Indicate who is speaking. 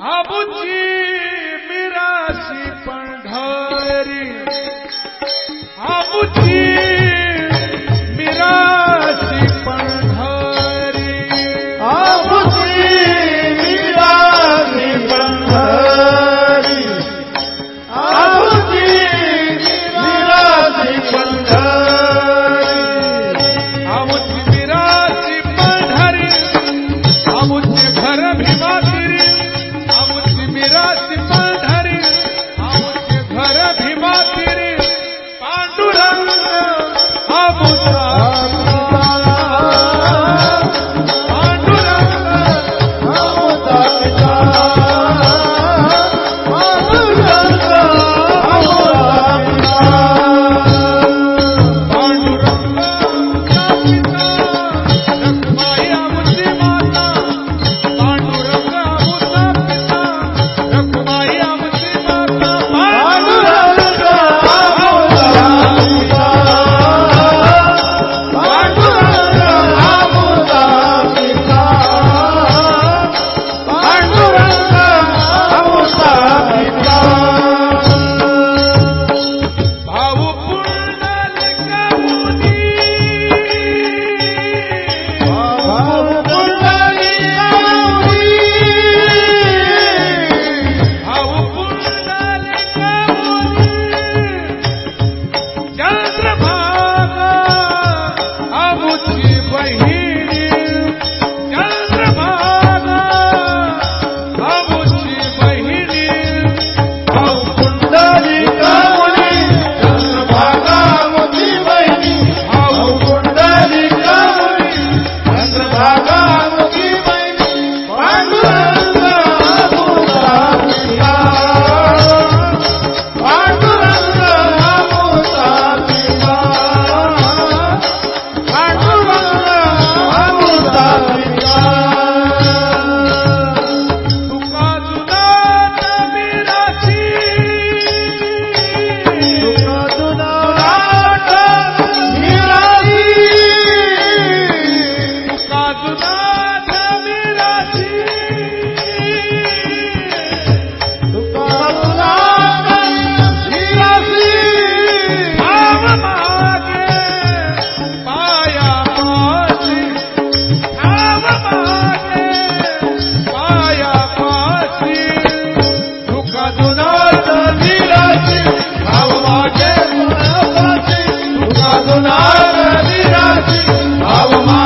Speaker 1: हाँ, अब जी Chandra I'm a man.